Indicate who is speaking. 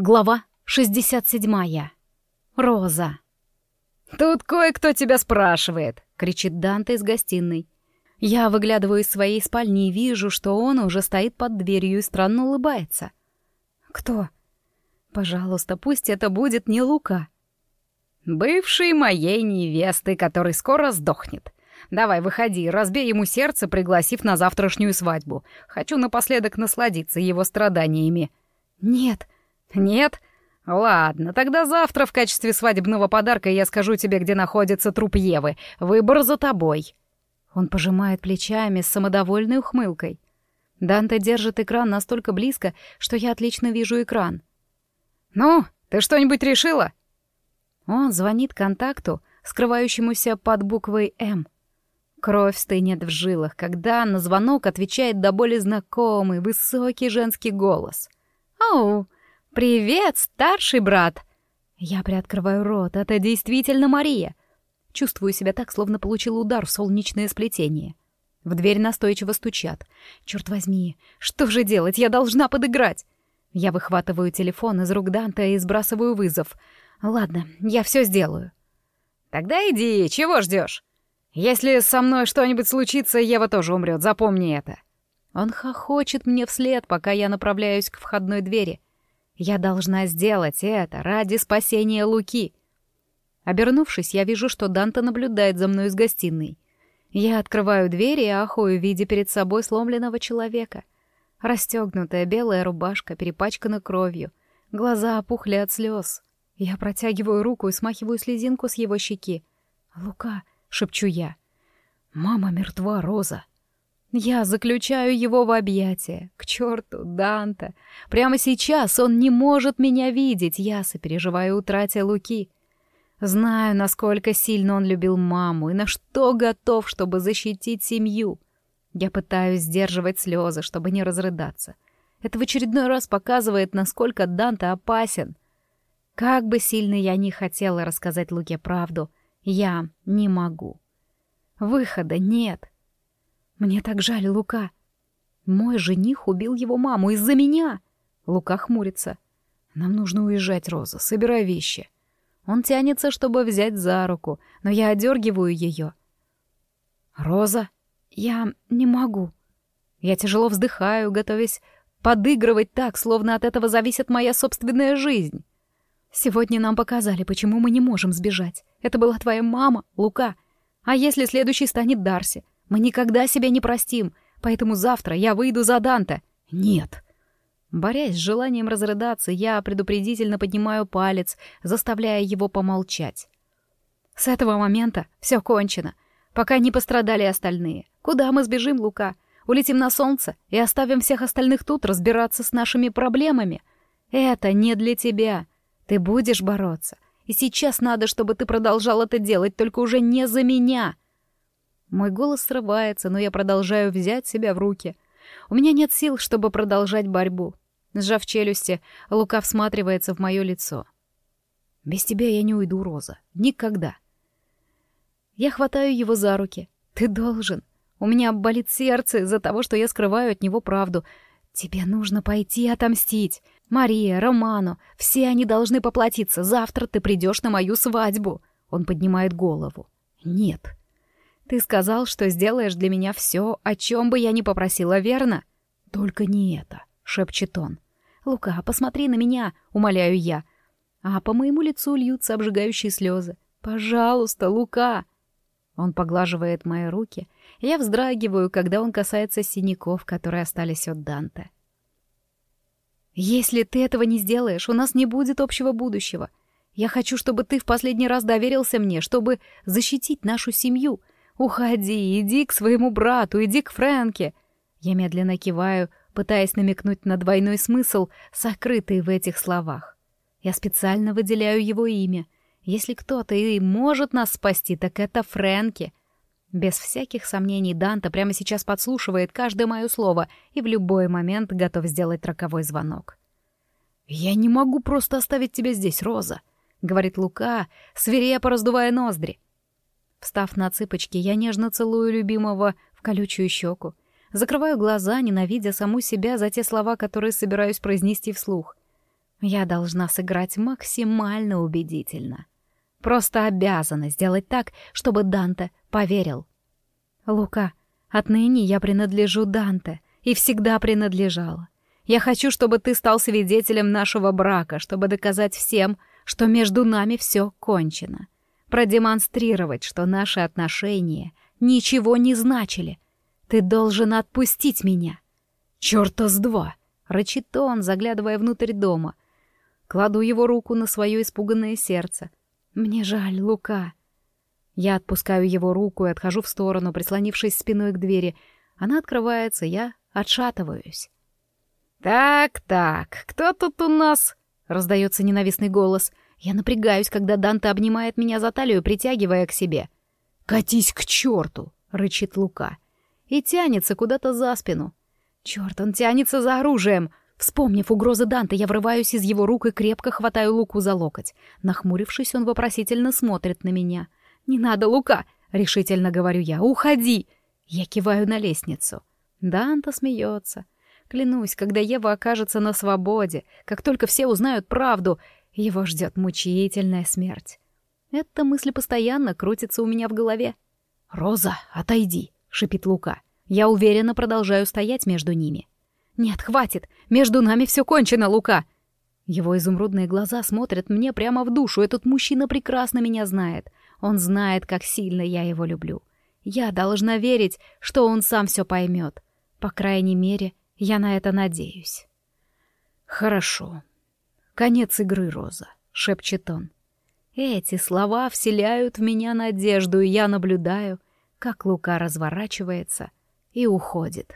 Speaker 1: Глава 67. Роза.
Speaker 2: «Тут кое-кто тебя спрашивает», —
Speaker 1: кричит Данте из гостиной. Я выглядываю из своей спальни и вижу, что он уже стоит под дверью и странно улыбается. «Кто?» «Пожалуйста, пусть это будет не Лука».
Speaker 2: «Бывший моей невесты, который скоро сдохнет. Давай, выходи, разбей ему сердце, пригласив на завтрашнюю свадьбу. Хочу напоследок насладиться его страданиями».
Speaker 1: «Нет»,
Speaker 2: «Нет? Ладно, тогда завтра в качестве свадебного подарка я скажу тебе, где находится труп Евы. Выбор за тобой».
Speaker 1: Он пожимает плечами с самодовольной ухмылкой. Данте держит экран настолько близко, что я отлично вижу экран.
Speaker 2: «Ну, ты что-нибудь решила?»
Speaker 1: Он звонит контакту, скрывающемуся под буквой «М». Кровь стынет в жилах, когда на звонок отвечает до боли знакомый высокий женский голос. «Оу, «Привет, старший брат!» Я приоткрываю рот, это действительно Мария. Чувствую себя так, словно получил удар в солнечное сплетение. В дверь настойчиво стучат. Черт возьми, что же делать? Я должна подыграть. Я выхватываю телефон из рук Данта и сбрасываю вызов. Ладно, я все сделаю.
Speaker 2: Тогда иди, чего ждешь? Если со мной что-нибудь случится, Ева тоже умрет, запомни это.
Speaker 1: Он хохочет мне вслед, пока я направляюсь к входной двери. Я должна сделать это ради спасения Луки. Обернувшись, я вижу, что Данта наблюдает за мной из гостиной. Я открываю дверь и ахую, видя перед собой сломленного человека. Расстегнутая белая рубашка перепачкана кровью. Глаза опухли от слез. Я протягиваю руку и смахиваю слезинку с его щеки. «Лука», — шепчу я. «Мама мертва, Роза». Я заключаю его в объятия. К черту, Данте. Прямо сейчас он не может меня видеть. Я сопереживаю утрате Луки. Знаю, насколько сильно он любил маму и на что готов, чтобы защитить семью. Я пытаюсь сдерживать слезы, чтобы не разрыдаться. Это в очередной раз показывает, насколько Данте опасен. Как бы сильно я ни хотела рассказать Луке правду, я не могу. Выхода нет. Мне так жаль Лука. Мой жених убил его маму из-за меня. Лука хмурится. Нам нужно уезжать, Роза, собирай вещи. Он тянется, чтобы взять за руку, но я одергиваю ее. Роза, я не могу. Я тяжело вздыхаю, готовясь подыгрывать так, словно от этого зависит моя собственная жизнь. Сегодня нам показали, почему мы не можем сбежать. Это была твоя мама, Лука. А если следующий станет Дарси? Мы никогда себя не простим, поэтому завтра я выйду за Данте. Нет. Борясь с желанием разрыдаться, я предупредительно поднимаю палец, заставляя его помолчать. С этого момента все кончено, пока не пострадали остальные. Куда мы сбежим, Лука? Улетим на солнце и оставим всех остальных тут разбираться с нашими проблемами? Это не для тебя. Ты будешь бороться. И сейчас надо, чтобы ты продолжал это делать, только уже не за меня. Мой голос срывается, но я продолжаю взять себя в руки. У меня нет сил, чтобы продолжать борьбу. Сжав челюсти, Лука всматривается в мое лицо. «Без тебя я не уйду, Роза. Никогда». Я хватаю его за руки. «Ты должен. У меня болит сердце из-за того, что я скрываю от него правду. Тебе нужно пойти отомстить. Мария, Роману, все они должны поплатиться. Завтра ты придешь на мою свадьбу». Он поднимает голову. «Нет». Ты сказал, что сделаешь для меня все, о чем бы я ни попросила, верно? Только не это, шепчет он. Лука, посмотри на меня, умоляю я. А по моему лицу льются обжигающие слезы. Пожалуйста, Лука. Он поглаживает мои руки. Я вздрагиваю, когда он касается синяков, которые остались от Данте. Если ты этого не сделаешь, у нас не будет общего будущего. Я хочу, чтобы ты в последний раз доверился мне, чтобы защитить нашу семью — «Уходи, иди к своему брату, иди к Фрэнке!» Я медленно киваю, пытаясь намекнуть на двойной смысл, сокрытый в этих словах. Я специально выделяю его имя. Если кто-то и может нас спасти, так это Фрэнки. Без всяких сомнений Данта прямо сейчас подслушивает каждое мое слово и в любой момент готов сделать роковой звонок. «Я не могу просто оставить тебя здесь, Роза», — говорит Лука, свирепо раздувая ноздри. Встав на цыпочки, я нежно целую любимого в колючую щеку. Закрываю глаза, ненавидя саму себя за те слова, которые собираюсь произнести вслух. Я должна сыграть максимально убедительно. Просто обязана сделать так, чтобы Данте поверил. Лука, отныне я принадлежу Данте и всегда принадлежала. Я хочу, чтобы ты стал свидетелем нашего брака, чтобы доказать всем, что между нами все кончено. Продемонстрировать, что наши отношения ничего не значили. Ты должен отпустить меня. Чёрта с два! Рычит он, заглядывая внутрь дома. Кладу его руку на свое испуганное сердце. Мне жаль, Лука. Я отпускаю его руку и отхожу в сторону, прислонившись спиной к двери. Она открывается, я отшатываюсь.
Speaker 2: «Так-так, кто тут у нас?» — раздается ненавистный голос.
Speaker 1: Я напрягаюсь, когда Данте обнимает меня за талию, притягивая к себе.
Speaker 2: «Катись к черту!» — рычит Лука.
Speaker 1: И тянется куда-то за спину. Черт, он тянется за оружием. Вспомнив угрозы Данте, я врываюсь из его рук и крепко хватаю Луку за локоть. Нахмурившись, он вопросительно смотрит на меня. «Не надо, Лука!» — решительно говорю я. «Уходи!» Я киваю на лестницу. Данте смеется. Клянусь, когда Ева окажется на свободе, как только все узнают правду, его ждет мучительная смерть. Эта мысль постоянно крутится у меня в голове.
Speaker 2: «Роза, отойди!» — шипит Лука.
Speaker 1: Я уверенно продолжаю стоять между ними. «Нет, хватит! Между нами все кончено, Лука!» Его изумрудные глаза смотрят мне прямо в душу. Этот мужчина прекрасно меня знает. Он знает, как сильно я его люблю. Я должна верить, что он сам все поймет. По крайней мере, я на это надеюсь.
Speaker 2: «Хорошо. Конец игры, Роза», — шепчет он.
Speaker 1: Эти слова вселяют в меня надежду, и я наблюдаю, как Лука разворачивается и уходит.